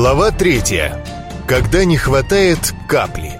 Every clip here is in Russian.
Глава третья. Когда не хватает капли.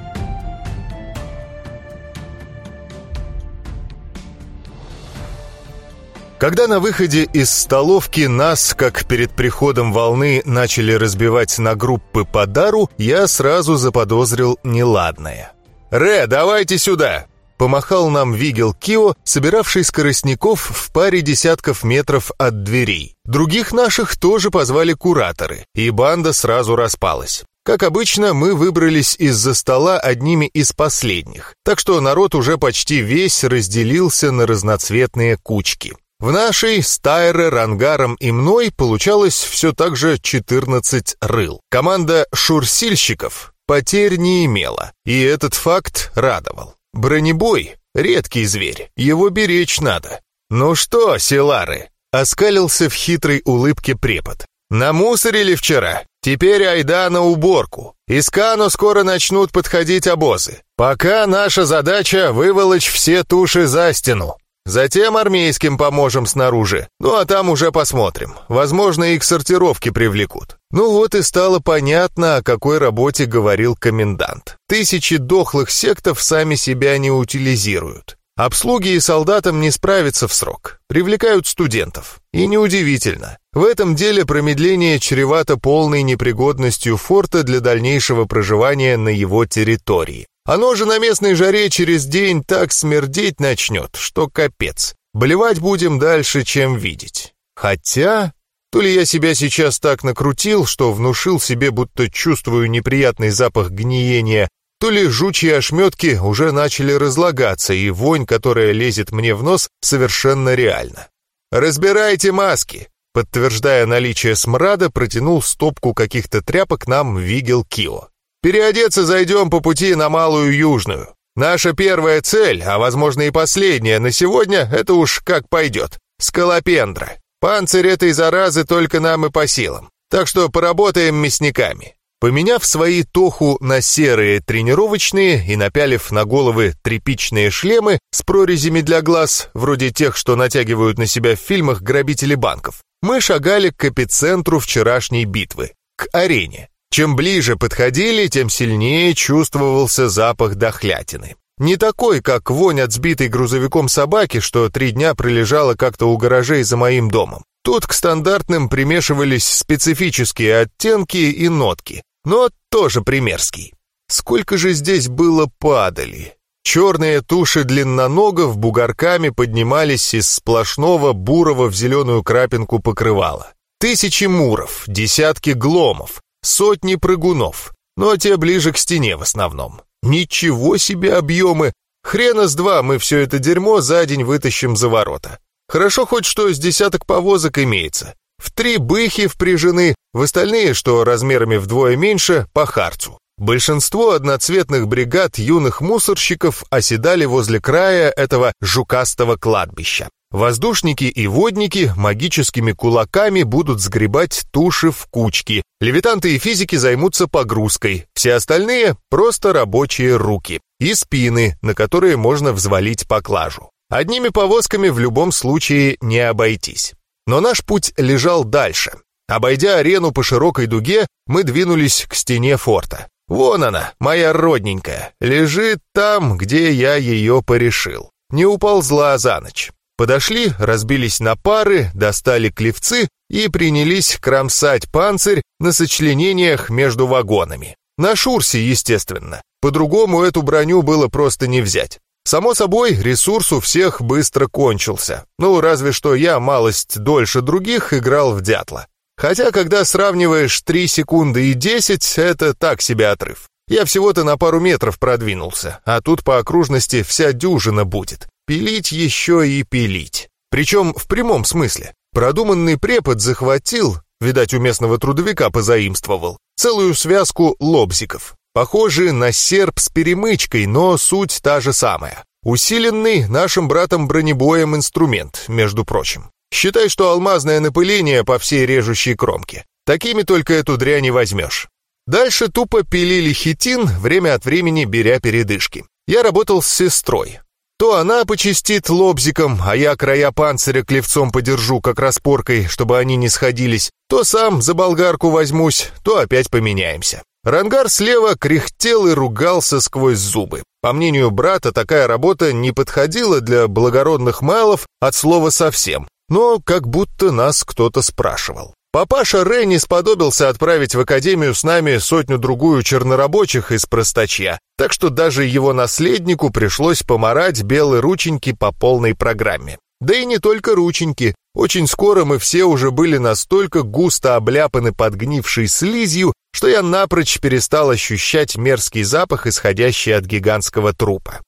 Когда на выходе из столовки нас, как перед приходом волны, начали разбивать на группы по дару, я сразу заподозрил неладное. «Ре, давайте сюда!» Помахал нам Вигел Кио, собиравший скоростников в паре десятков метров от дверей. Других наших тоже позвали кураторы, и банда сразу распалась. Как обычно, мы выбрались из-за стола одними из последних, так что народ уже почти весь разделился на разноцветные кучки. В нашей, с Тайре, Рангаром и мной получалось все так же 14 рыл. Команда шурсильщиков потерь не имела, и этот факт радовал. Бронебой — редкий зверь, его беречь надо. «Ну что, селары?» — оскалился в хитрой улыбке препод. «Намусорили вчера? Теперь айда на уборку. Из Кану скоро начнут подходить обозы. Пока наша задача — выволочь все туши за стену. Затем армейским поможем снаружи. Ну а там уже посмотрим. Возможно, и к сортировке привлекут. Ну вот и стало понятно, о какой работе говорил комендант. Тысячи дохлых сектов сами себя не утилизируют. Обслуги и солдатам не справятся в срок. Привлекают студентов. И неудивительно. В этом деле промедление чревато полной непригодностью форта для дальнейшего проживания на его территории. Оно же на местной жаре через день так смердеть начнет, что капец. Блевать будем дальше, чем видеть. Хотя... То ли я себя сейчас так накрутил, что внушил себе, будто чувствую неприятный запах гниения, то ли жучьи ошметки уже начали разлагаться, и вонь, которая лезет мне в нос, совершенно реальна. «Разбирайте маски!» Подтверждая наличие смрада, протянул стопку каких-то тряпок нам Вигел Кио. «Переодеться зайдем по пути на Малую Южную. Наша первая цель, а возможно и последняя на сегодня, это уж как пойдет. Скалопендра. Панцирь этой заразы только нам и по силам. Так что поработаем мясниками. Поменяв свои тоху на серые тренировочные и напялив на головы тряпичные шлемы с прорезями для глаз, вроде тех, что натягивают на себя в фильмах грабители банков, мы шагали к эпицентру вчерашней битвы, к арене. Чем ближе подходили, тем сильнее чувствовался запах дохлятины. Не такой, как вонь от сбитой грузовиком собаки, что три дня пролежала как-то у гаражей за моим домом. Тут к стандартным примешивались специфические оттенки и нотки, но тоже примерский. Сколько же здесь было падали? Черные туши длинноногов бугорками поднимались из сплошного бурого в зеленую крапинку покрывала. Тысячи муров, десятки гломов, сотни прыгунов, но те ближе к стене в основном. Ничего себе объемы! Хрена с два мы все это дерьмо за день вытащим за ворота. Хорошо хоть что с десяток повозок имеется. В три быхи впряжены, в остальные, что размерами вдвое меньше, по харцу. Большинство одноцветных бригад юных мусорщиков оседали возле края этого жукастого кладбища. Воздушники и водники магическими кулаками будут сгребать туши в кучки. Левитанты и физики займутся погрузкой. Все остальные — просто рабочие руки. И спины, на которые можно взвалить поклажу. Одними повозками в любом случае не обойтись. Но наш путь лежал дальше. Обойдя арену по широкой дуге, мы двинулись к стене форта. Вон она, моя родненькая, лежит там, где я ее порешил. Не уползла за ночь. Подошли, разбились на пары, достали клевцы и принялись кромсать панцирь на сочленениях между вагонами. На шурсе, естественно. По-другому эту броню было просто не взять. Само собой, ресурс у всех быстро кончился. Ну, разве что я малость дольше других играл в дятла. Хотя, когда сравниваешь 3 секунды и 10, это так себе отрыв. Я всего-то на пару метров продвинулся, а тут по окружности вся дюжина будет. Пилить еще и пилить. Причем в прямом смысле. Продуманный препод захватил, видать, у местного трудовика позаимствовал, целую связку лобзиков. Похожие на серп с перемычкой, но суть та же самая. Усиленный нашим братом бронебоем инструмент, между прочим. Считай, что алмазное напыление по всей режущей кромке. Такими только эту дрянь не возьмешь. Дальше тупо пилили хитин, время от времени беря передышки. Я работал с сестрой. То она почистит лобзиком, а я края панциря клевцом подержу, как распоркой, чтобы они не сходились, то сам за болгарку возьмусь, то опять поменяемся. Рангар слева кряхтел и ругался сквозь зубы. По мнению брата, такая работа не подходила для благородных малов от слова совсем, но как будто нас кто-то спрашивал. Папаша Ренни сподобился отправить в академию с нами сотню-другую чернорабочих из простачья, так что даже его наследнику пришлось помарать белые рученьки по полной программе. Да и не только рученьки. Очень скоро мы все уже были настолько густо обляпаны подгнившей слизью, что я напрочь перестал ощущать мерзкий запах, исходящий от гигантского трупа.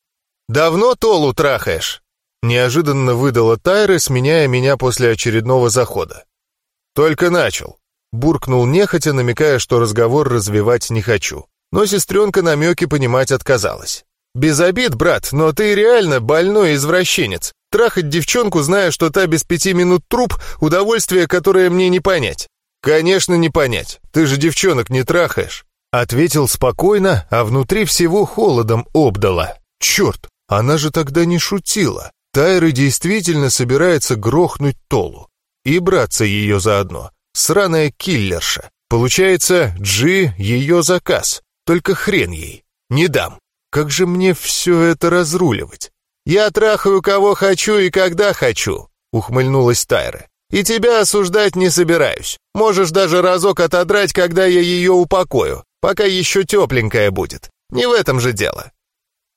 «Давно Толу трахаешь?» Неожиданно выдала Тайра, сменяя меня после очередного захода. «Только начал», — буркнул нехотя, намекая, что разговор развивать не хочу. Но сестренка намеки понимать отказалась. «Без обид, брат, но ты реально больной извращенец. Трахать девчонку, зная, что та без пяти минут труп, удовольствие, которое мне не понять». «Конечно, не понять. Ты же девчонок не трахаешь». Ответил спокойно, а внутри всего холодом обдала. «Черт, она же тогда не шутила. Тайра действительно собирается грохнуть Толу. И браться ее заодно. Сраная киллерша. Получается, Джи — ее заказ. Только хрен ей. Не дам. Как же мне все это разруливать? Я трахаю кого хочу и когда хочу, ухмыльнулась Тайра. И тебя осуждать не собираюсь. Можешь даже разок отодрать, когда я ее упокою, пока еще тепленькая будет. Не в этом же дело.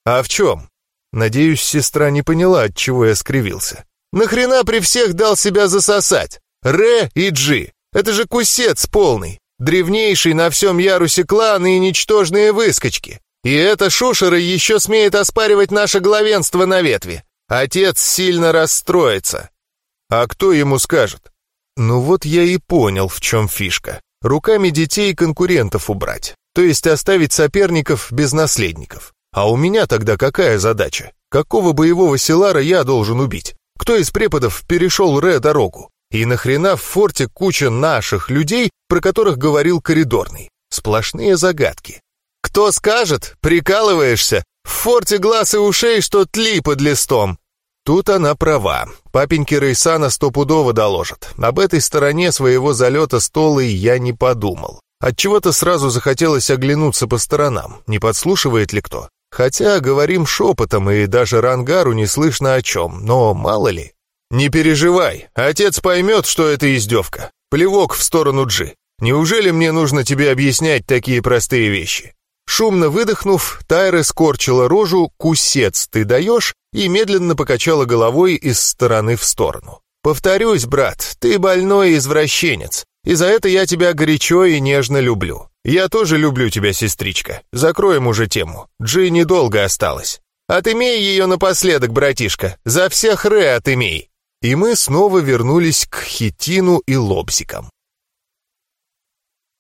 А в чем? Надеюсь, сестра не поняла, от чего я скривился. Нахрена при всех дал себя засосать? Ре и Джи. Это же кусец полный. Древнейший на всем ярусе клан и ничтожные выскочки. И эта шушера еще смеет оспаривать наше главенство на ветви. Отец сильно расстроится. А кто ему скажет? Ну вот я и понял, в чем фишка. Руками детей конкурентов убрать. То есть оставить соперников без наследников. А у меня тогда какая задача? Какого боевого селара я должен убить? Кто из преподов перешел Ре дорогу? И нахрена в форте куча наших людей, про которых говорил коридорный? Сплошные загадки. Кто скажет, прикалываешься? В форте глаз и ушей, что тли под листом. Тут она права. Папеньки Рейсана стопудово доложат. Об этой стороне своего залета столы я не подумал. Отчего-то сразу захотелось оглянуться по сторонам, не подслушивает ли кто. Хотя говорим шепотом, и даже Рангару не слышно о чем, но мало ли. «Не переживай, отец поймет, что это издевка. Плевок в сторону Джи. Неужели мне нужно тебе объяснять такие простые вещи?» Шумно выдохнув, Тайра скорчила рожу «Кусец ты даешь» и медленно покачала головой из стороны в сторону. «Повторюсь, брат, ты больной извращенец, и за это я тебя горячо и нежно люблю. «Я тоже люблю тебя, сестричка. Закроем уже тему. Джи недолго осталось. Отымей ее напоследок, братишка. За всех Ре отымей». И мы снова вернулись к хитину и лобзикам.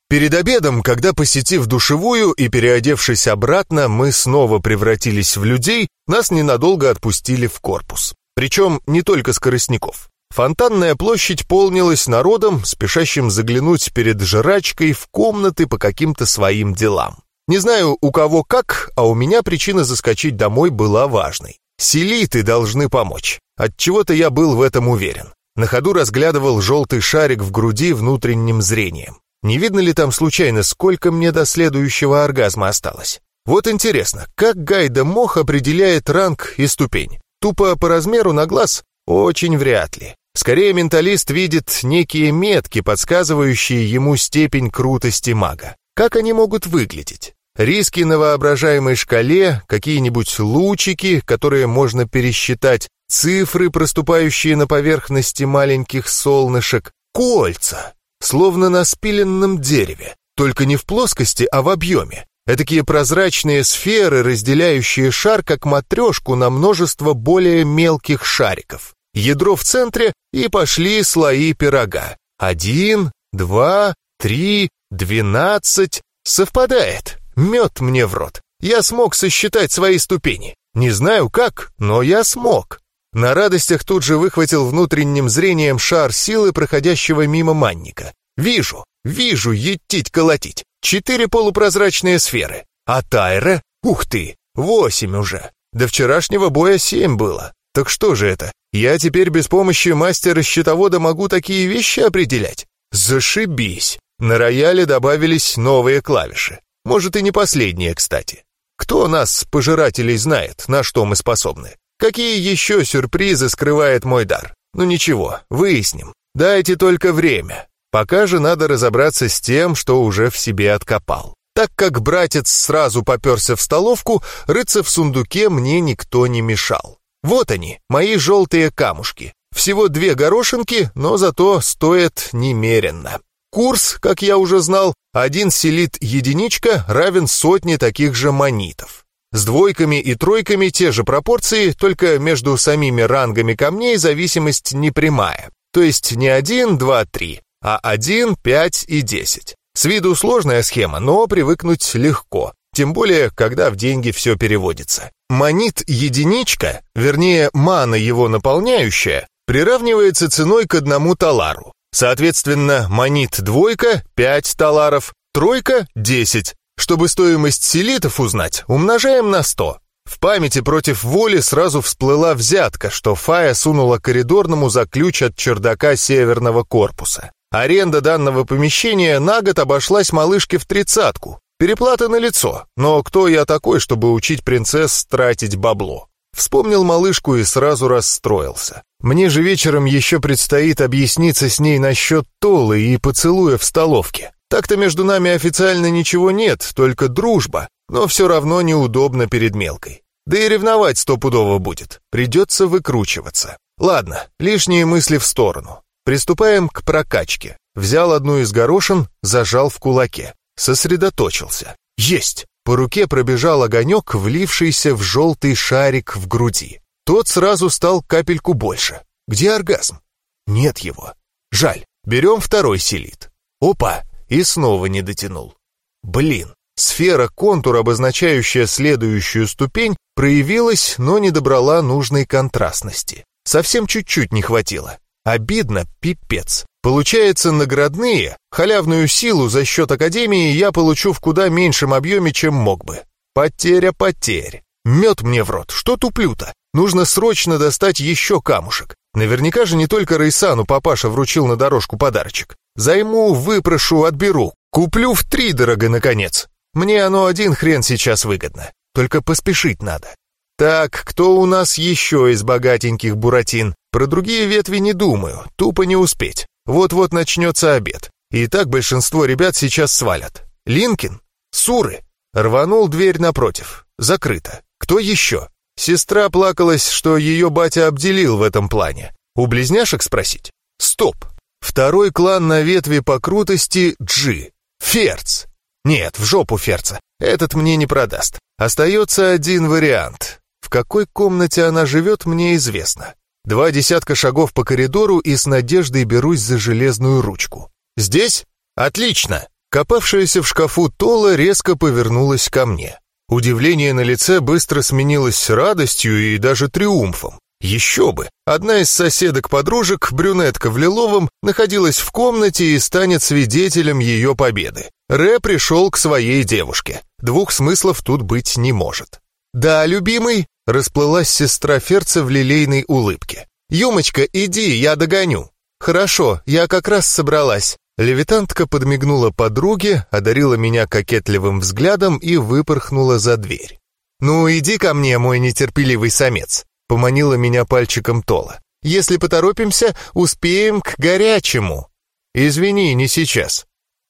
Перед обедом, когда, посетив душевую и переодевшись обратно, мы снова превратились в людей, нас ненадолго отпустили в корпус. Причем не только скоростников. Фонтанная площадь полнилась народом, спешащим заглянуть перед жрачкой в комнаты по каким-то своим делам. Не знаю, у кого как, а у меня причина заскочить домой была важной. Селиты должны помочь. Отчего-то я был в этом уверен. На ходу разглядывал желтый шарик в груди внутренним зрением. Не видно ли там случайно, сколько мне до следующего оргазма осталось? Вот интересно, как Гайда Мох определяет ранг и ступень? Тупо по размеру на глаз? Очень вряд ли. Скорее, менталист видит некие метки, подсказывающие ему степень крутости мага. Как они могут выглядеть? Риски на воображаемой шкале, какие-нибудь лучики, которые можно пересчитать, цифры, проступающие на поверхности маленьких солнышек, кольца, словно на спиленном дереве, только не в плоскости, а в объеме. Этакие прозрачные сферы, разделяющие шар как матрешку на множество более мелких шариков ядро в центре и пошли слои пирога. Один, два, три, двенадцать. Совпадает. Мед мне в рот. Я смог сосчитать свои ступени. Не знаю как, но я смог. На радостях тут же выхватил внутренним зрением шар силы, проходящего мимо манника. Вижу, вижу, етить-колотить. Четыре полупрозрачные сферы. А Тайра? Ух ты, восемь уже. До вчерашнего боя семь было. Так что же это? Я теперь без помощи мастера-счетовода могу такие вещи определять? Зашибись! На рояле добавились новые клавиши. Может и не последние, кстати. Кто нас, пожирателей, знает, на что мы способны? Какие еще сюрпризы скрывает мой дар? Ну ничего, выясним. Дайте только время. Пока же надо разобраться с тем, что уже в себе откопал. Так как братец сразу поперся в столовку, рыться в сундуке мне никто не мешал. Вот они, мои желтые камушки. Всего две горошинки, но зато стоят немеренно. Курс, как я уже знал, один селит единичка равен сотне таких же монитов. С двойками и тройками те же пропорции, только между самими рангами камней зависимость непрямая. То есть не один, два, три, а один, пять и десять. С виду сложная схема, но привыкнуть легко, тем более, когда в деньги все переводится. Монит единичка, вернее, мана его наполняющая, приравнивается ценой к одному талару. Соответственно, монит двойка — 5 таларов, тройка — 10. Чтобы стоимость селитов узнать, умножаем на 100. В памяти против воли сразу всплыла взятка, что Фая сунула коридорному за ключ от чердака северного корпуса. Аренда данного помещения на год обошлась малышке в тридцатку. Переплата на лицо, но кто я такой, чтобы учить принцесс тратить бабло? Вспомнил малышку и сразу расстроился. Мне же вечером еще предстоит объясниться с ней насчет Толы и поцелуя в столовке. Так-то между нами официально ничего нет, только дружба, но все равно неудобно перед мелкой. Да и ревновать стопудово будет, придется выкручиваться. Ладно, лишние мысли в сторону. Приступаем к прокачке. Взял одну из горошин, зажал в кулаке. Сосредоточился. Есть! По руке пробежал огонек, влившийся в желтый шарик в груди. Тот сразу стал капельку больше. Где оргазм? Нет его. Жаль. Берем второй селит. Опа! И снова не дотянул. Блин. Сфера контур, обозначающая следующую ступень, проявилась, но не добрала нужной контрастности. Совсем чуть-чуть не хватило. Обидно, пипец. Получается, наградные, халявную силу за счет Академии я получу в куда меньшем объеме, чем мог бы. Потеря потерь. Мед мне в рот, что туплю-то? Нужно срочно достать еще камушек. Наверняка же не только Рейсану папаша вручил на дорожку подарочек. Займу, выпрошу, отберу. Куплю в три дорого, наконец. Мне оно один хрен сейчас выгодно. Только поспешить надо. Так, кто у нас еще из богатеньких буратин? Про другие ветви не думаю, тупо не успеть. Вот-вот начнется обед. И так большинство ребят сейчас свалят. Линкин? Суры? Рванул дверь напротив. Закрыто. Кто еще? Сестра плакалась, что ее батя обделил в этом плане. У близняшек спросить? Стоп. Второй клан на ветви по крутости Джи. Ферц. Нет, в жопу Ферца. Этот мне не продаст. Остается один вариант. В какой комнате она живет, мне известно. Два десятка шагов по коридору и с надеждой берусь за железную ручку. «Здесь? Отлично!» Копавшаяся в шкафу Тола резко повернулась ко мне. Удивление на лице быстро сменилось радостью и даже триумфом. Еще бы! Одна из соседок-подружек, брюнетка в лиловом, находилась в комнате и станет свидетелем ее победы. Ре пришел к своей девушке. Двух смыслов тут быть не может. «Да, любимый», — расплылась сестра Ферца в лилейной улыбке. «Юмочка, иди, я догоню». «Хорошо, я как раз собралась». Левитантка подмигнула подруге, одарила меня кокетливым взглядом и выпорхнула за дверь. «Ну, иди ко мне, мой нетерпеливый самец», — поманила меня пальчиком Тола. «Если поторопимся, успеем к горячему». «Извини, не сейчас».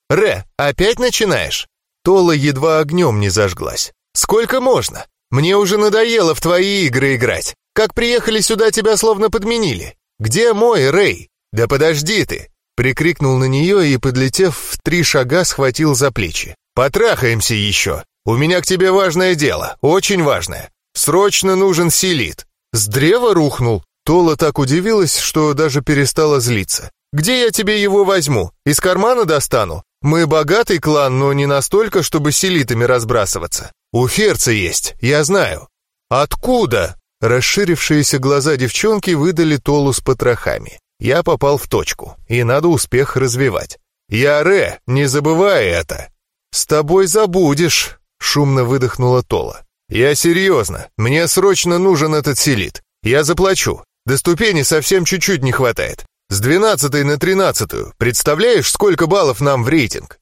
«Ре, опять начинаешь?» Тола едва огнем не зажглась. «Сколько можно? Мне уже надоело в твои игры играть. Как приехали сюда, тебя словно подменили. Где мой Рэй? Да подожди ты!» Прикрикнул на нее и, подлетев в три шага, схватил за плечи. «Потрахаемся еще! У меня к тебе важное дело, очень важное. Срочно нужен селит!» С древа рухнул. Тола так удивилась, что даже перестала злиться. «Где я тебе его возьму? Из кармана достану? Мы богатый клан, но не настолько, чтобы селитами разбрасываться. «У Ферца есть, я знаю». «Откуда?» Расширившиеся глаза девчонки выдали Толу с потрохами. Я попал в точку, и надо успех развивать. «Я Ре, не забывай это!» «С тобой забудешь», — шумно выдохнула Тола. Я серьезно, мне срочно нужен этот селит. Я заплачу. До ступени совсем чуть-чуть не хватает. С двенадцатой на тринадцатую. Представляешь, сколько баллов нам в рейтинг?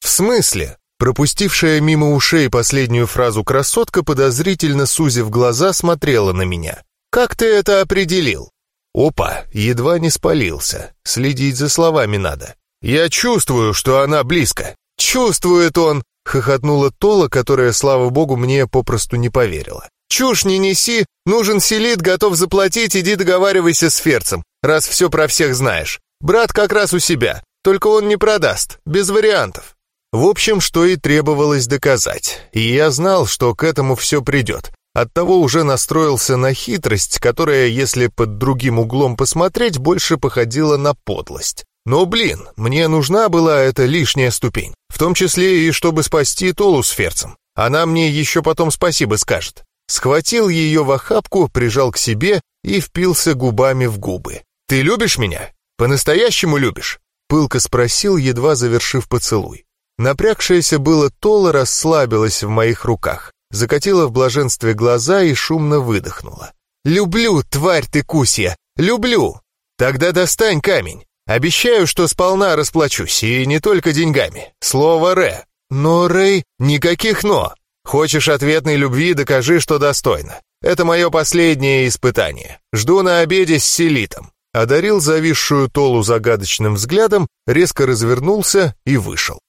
В смысле? Пропустившая мимо ушей последнюю фразу красотка, подозрительно сузив глаза, смотрела на меня. «Как ты это определил?» Опа, едва не спалился. Следить за словами надо. «Я чувствую, что она близко». «Чувствует он!» — хохотнула Тола, которая, слава богу, мне попросту не поверила. «Чушь не неси! Нужен селит, готов заплатить, иди договаривайся с Ферцем, раз все про всех знаешь. Брат как раз у себя, только он не продаст, без вариантов». В общем, что и требовалось доказать. И я знал, что к этому все придет. Оттого уже настроился на хитрость, которая, если под другим углом посмотреть, больше походила на подлость. Но, блин, мне нужна была эта лишняя ступень. В том числе и чтобы спасти Толу с Ферцем. Она мне еще потом спасибо скажет. Схватил ее в охапку, прижал к себе и впился губами в губы. «Ты любишь меня? По-настоящему любишь?» Пылко спросил, едва завершив поцелуй. Напрягшаяся было Тола расслабилась в моих руках, закатила в блаженстве глаза и шумно выдохнула. «Люблю, тварь ты, Кусья! Люблю! Тогда достань камень. Обещаю, что сполна расплачусь, и не только деньгами. Слово «ре». Но, Рэй, никаких «но». Хочешь ответной любви, докажи, что достойно. Это мое последнее испытание. Жду на обеде с селитом». Одарил зависшую Толу загадочным взглядом, резко развернулся и вышел.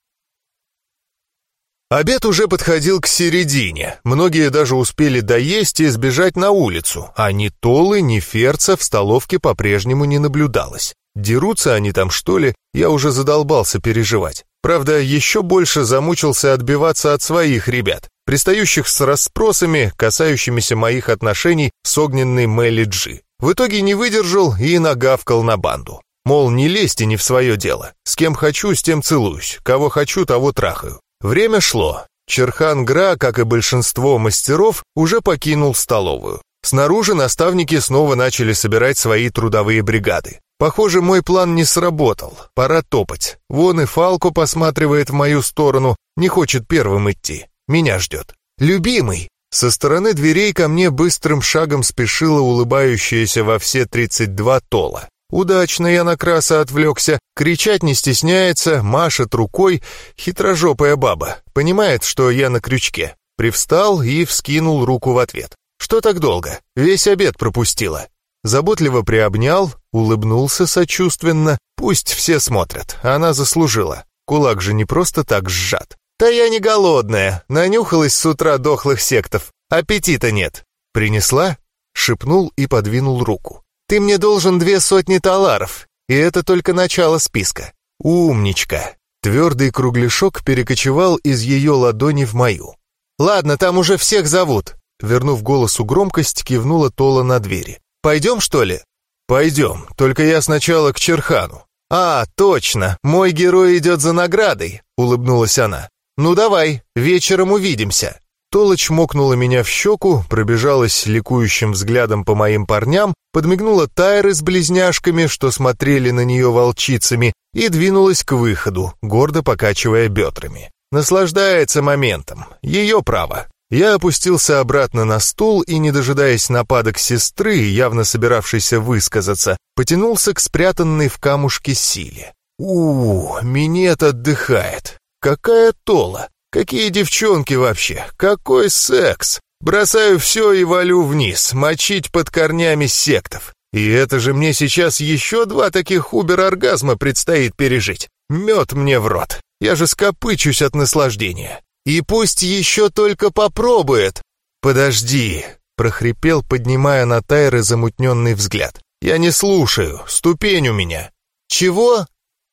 Обед уже подходил к середине. Многие даже успели доесть и сбежать на улицу, а ни Толы, ни Ферца в столовке по-прежнему не наблюдалось. Дерутся они там, что ли? Я уже задолбался переживать. Правда, еще больше замучился отбиваться от своих ребят, пристающих с расспросами, касающимися моих отношений с огненной Мелли Джи. В итоге не выдержал и нагавкал на банду. Мол, не лезьте не в свое дело. С кем хочу, с тем целуюсь. Кого хочу, того трахаю. Время шло. Черхан Гра, как и большинство мастеров, уже покинул столовую. Снаружи наставники снова начали собирать свои трудовые бригады. Похоже, мой план не сработал. Пора топать. Вон и Фалко посматривает в мою сторону, не хочет первым идти. Меня ждет. «Любимый!» Со стороны дверей ко мне быстрым шагом спешила улыбающаяся во все 32 Тола. Удачно я на краса отвлекся, кричать не стесняется, машет рукой, хитрожопая баба, понимает, что я на крючке. Привстал и вскинул руку в ответ. Что так долго? Весь обед пропустила. Заботливо приобнял, улыбнулся сочувственно. Пусть все смотрят, она заслужила. Кулак же не просто так сжат. «Да я не голодная, нанюхалась с утра дохлых сектов. Аппетита нет». «Принесла?» — шепнул и подвинул руку. Ты мне должен две сотни таларов, и это только начало списка. Умничка. Твердый кругляшок перекочевал из ее ладони в мою. Ладно, там уже всех зовут. Вернув голосу громкость, кивнула Тола на двери. Пойдем, что ли? Пойдем, только я сначала к Черхану. «А, точно, мой герой идет за наградой», — улыбнулась она. «Ну давай, вечером увидимся». Толочь мокнула меня в щеку, пробежалась ликующим взглядом по моим парням, подмигнула Тайры с близняшками, что смотрели на нее волчицами, и двинулась к выходу, гордо покачивая бедрами. Наслаждается моментом. Ее право. Я опустился обратно на стул и, не дожидаясь нападок сестры, явно собиравшейся высказаться, потянулся к спрятанной в камушке силе. у, минет отдыхает. Какая тола! Какие девчонки вообще? Какой секс? Бросаю все и валю вниз, мочить под корнями сектов. И это же мне сейчас еще два таких убер-оргазма предстоит пережить. Мед мне в рот. Я же скопычусь от наслаждения. И пусть еще только попробует. Подожди, прохрипел, поднимая на Тайры замутненный взгляд. Я не слушаю, ступень у меня. Чего?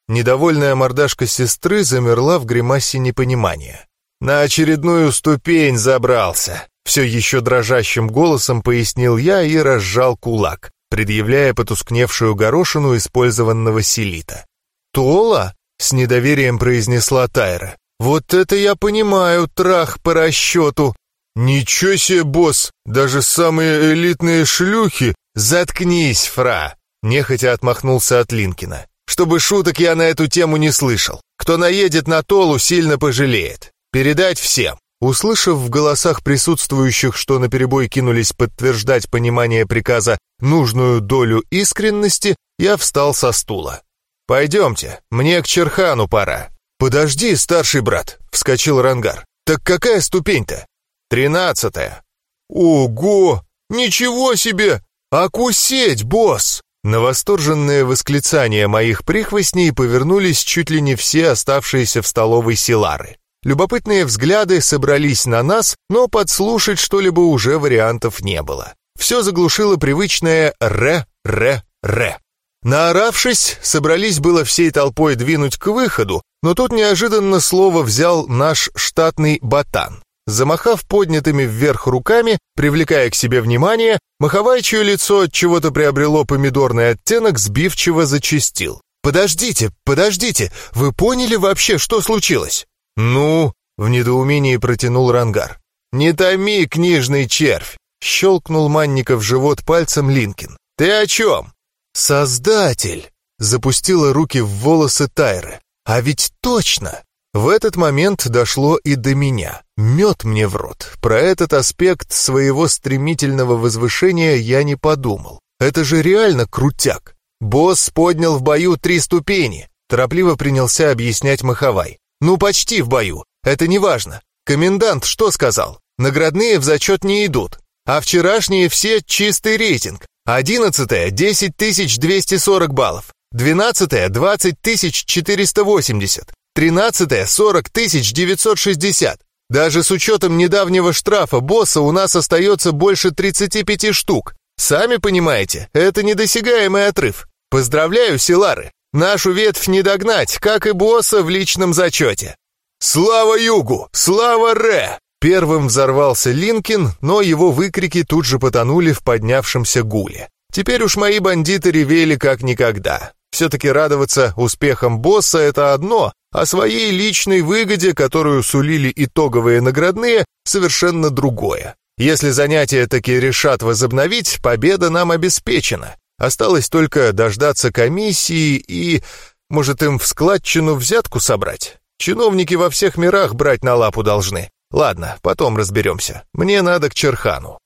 Недовольная мордашка сестры замерла в гримасе непонимания. «На очередную ступень забрался», — все еще дрожащим голосом пояснил я и разжал кулак, предъявляя потускневшую горошину использованного селита. «Тола?» — с недоверием произнесла Тайра. «Вот это я понимаю, трах по расчету!» «Ничего себе, босс! Даже самые элитные шлюхи!» «Заткнись, фра!» — нехотя отмахнулся от Линкина. Чтобы шуток я на эту тему не слышал. Кто наедет на Толу, сильно пожалеет. Передать всем. Услышав в голосах присутствующих, что наперебой кинулись подтверждать понимание приказа нужную долю искренности, я встал со стула. «Пойдемте, мне к Черхану пора». «Подожди, старший брат», — вскочил Рангар. «Так какая ступень-то?» «Тринадцатая». «Ого! Ничего себе! Акусеть, босс!» На восторженное восклицание моих прихвостней повернулись чуть ли не все оставшиеся в столовой силары. Любопытные взгляды собрались на нас, но подслушать что-либо уже вариантов не было. Все заглушило привычное «ре-ре-ре». Наоравшись, собрались было всей толпой двинуть к выходу, но тут неожиданно слово взял наш штатный ботан. Замахав поднятыми вверх руками, привлекая к себе внимание, Маховайчье лицо от чего-то приобрело помидорный оттенок, сбивчиво зачистил. «Подождите, подождите, вы поняли вообще, что случилось?» «Ну?» — в недоумении протянул Рангар. «Не томи, книжный червь!» — щелкнул Манника в живот пальцем Линкин. «Ты о чем?» «Создатель!» — запустила руки в волосы Тайры. «А ведь точно! В этот момент дошло и до меня. Мед мне в рот. Про этот аспект своего стремительного возвышения я не подумал. Это же реально крутяк. Босс поднял в бою три ступени. Торопливо принялся объяснять Маховай. Ну, почти в бою. Это не важно. Комендант что сказал? Наградные в зачет не идут. А вчерашние все чистый рейтинг. Одиннадцатое — 10 240 баллов. Двенадцатое — 20 480. Тринадцатое — 40 960. Даже с учетом недавнего штрафа босса у нас остается больше 35 штук. Сами понимаете, это недосягаемый отрыв. Поздравляю, Силары. Нашу ветвь не догнать, как и босса в личном зачете. «Слава Югу! Слава Ре!» Первым взорвался Линкин, но его выкрики тут же потонули в поднявшемся гуле. Теперь уж мои бандиты ревели как никогда. Все-таки радоваться успехам босса — это одно, а своей личной выгоде, которую сулили итоговые наградные, совершенно другое. Если занятия таки решат возобновить, победа нам обеспечена. Осталось только дождаться комиссии и, может, им в складчину взятку собрать. Чиновники во всех мирах брать на лапу должны. Ладно, потом разберемся. Мне надо к Черхану.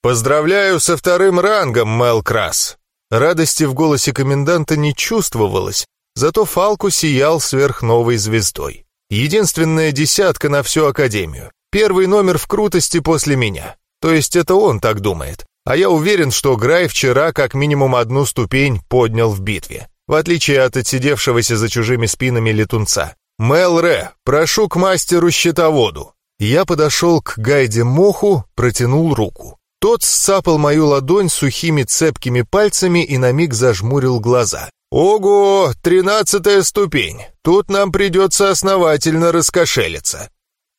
«Поздравляю со вторым рангом, Мел Крас!» Радости в голосе коменданта не чувствовалось, Зато Фалку сиял сверхновой звездой. Единственная десятка на всю Академию. Первый номер в крутости после меня. То есть это он так думает. А я уверен, что Грай вчера как минимум одну ступень поднял в битве. В отличие от отсидевшегося за чужими спинами летунца. «Мел Ре, прошу к мастеру-щитоводу». Я подошел к Гайде Моху, протянул руку. Тот сцапал мою ладонь сухими цепкими пальцами и на миг зажмурил глаза. «Ого, тринадцатая ступень! Тут нам придется основательно раскошелиться!»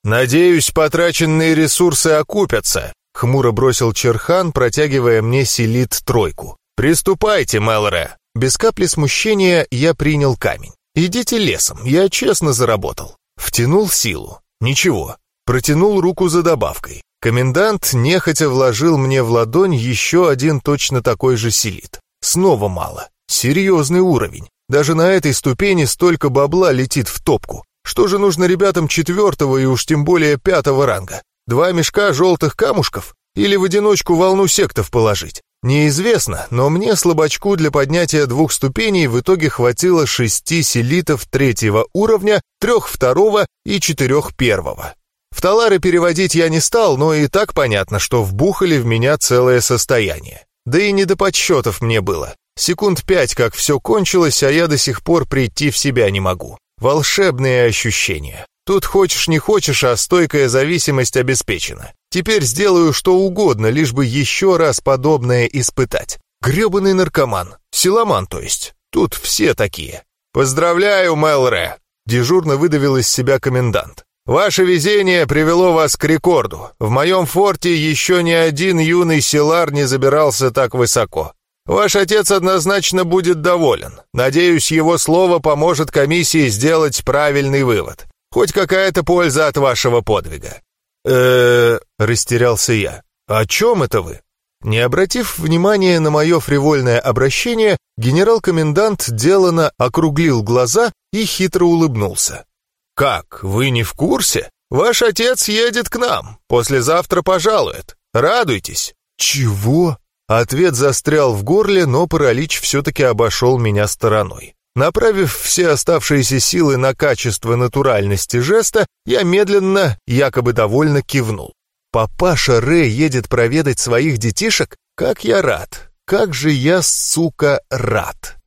«Надеюсь, потраченные ресурсы окупятся», — хмуро бросил Черхан, протягивая мне селит тройку. «Приступайте, Мелре!» Без капли смущения я принял камень. «Идите лесом, я честно заработал». Втянул силу. Ничего. Протянул руку за добавкой. Комендант нехотя вложил мне в ладонь еще один точно такой же селит. Снова мало. Серьезный уровень. Даже на этой ступени столько бабла летит в топку. Что же нужно ребятам четвертого и уж тем более пятого ранга? Два мешка желтых камушков? Или в одиночку волну сектов положить? Неизвестно, но мне, слабачку, для поднятия двух ступеней в итоге хватило шести селитов третьего уровня, трех второго и четырех первого. В талары переводить я не стал, но и так понятно, что вбухали в меня целое состояние. Да и не до подсчетов мне было. Секунд пять, как все кончилось, а я до сих пор прийти в себя не могу. Волшебные ощущения. Тут хочешь не хочешь, а стойкая зависимость обеспечена. Теперь сделаю что угодно, лишь бы еще раз подобное испытать. Гребаный наркоман. Силоман, то есть. Тут все такие. «Поздравляю, Мелре!» Дежурно выдавил из себя комендант. «Ваше везение привело вас к рекорду. В моем форте еще ни один юный силар не забирался так высоко. Ваш отец однозначно будет доволен. Надеюсь, его слово поможет комиссии сделать правильный вывод. Хоть какая-то польза от вашего подвига. э растерялся я. «О чем это вы?» Не обратив внимания на мое фривольное обращение, генерал-комендант делано округлил глаза и хитро улыбнулся. «Как, вы не в курсе? Ваш отец едет к нам, послезавтра пожалует. Радуйтесь». «Чего?» Ответ застрял в горле, но паралич все-таки обошел меня стороной. Направив все оставшиеся силы на качество натуральности жеста, я медленно, якобы довольно кивнул. «Папаша Рэ едет проведать своих детишек? Как я рад! Как же я, сука, рад!»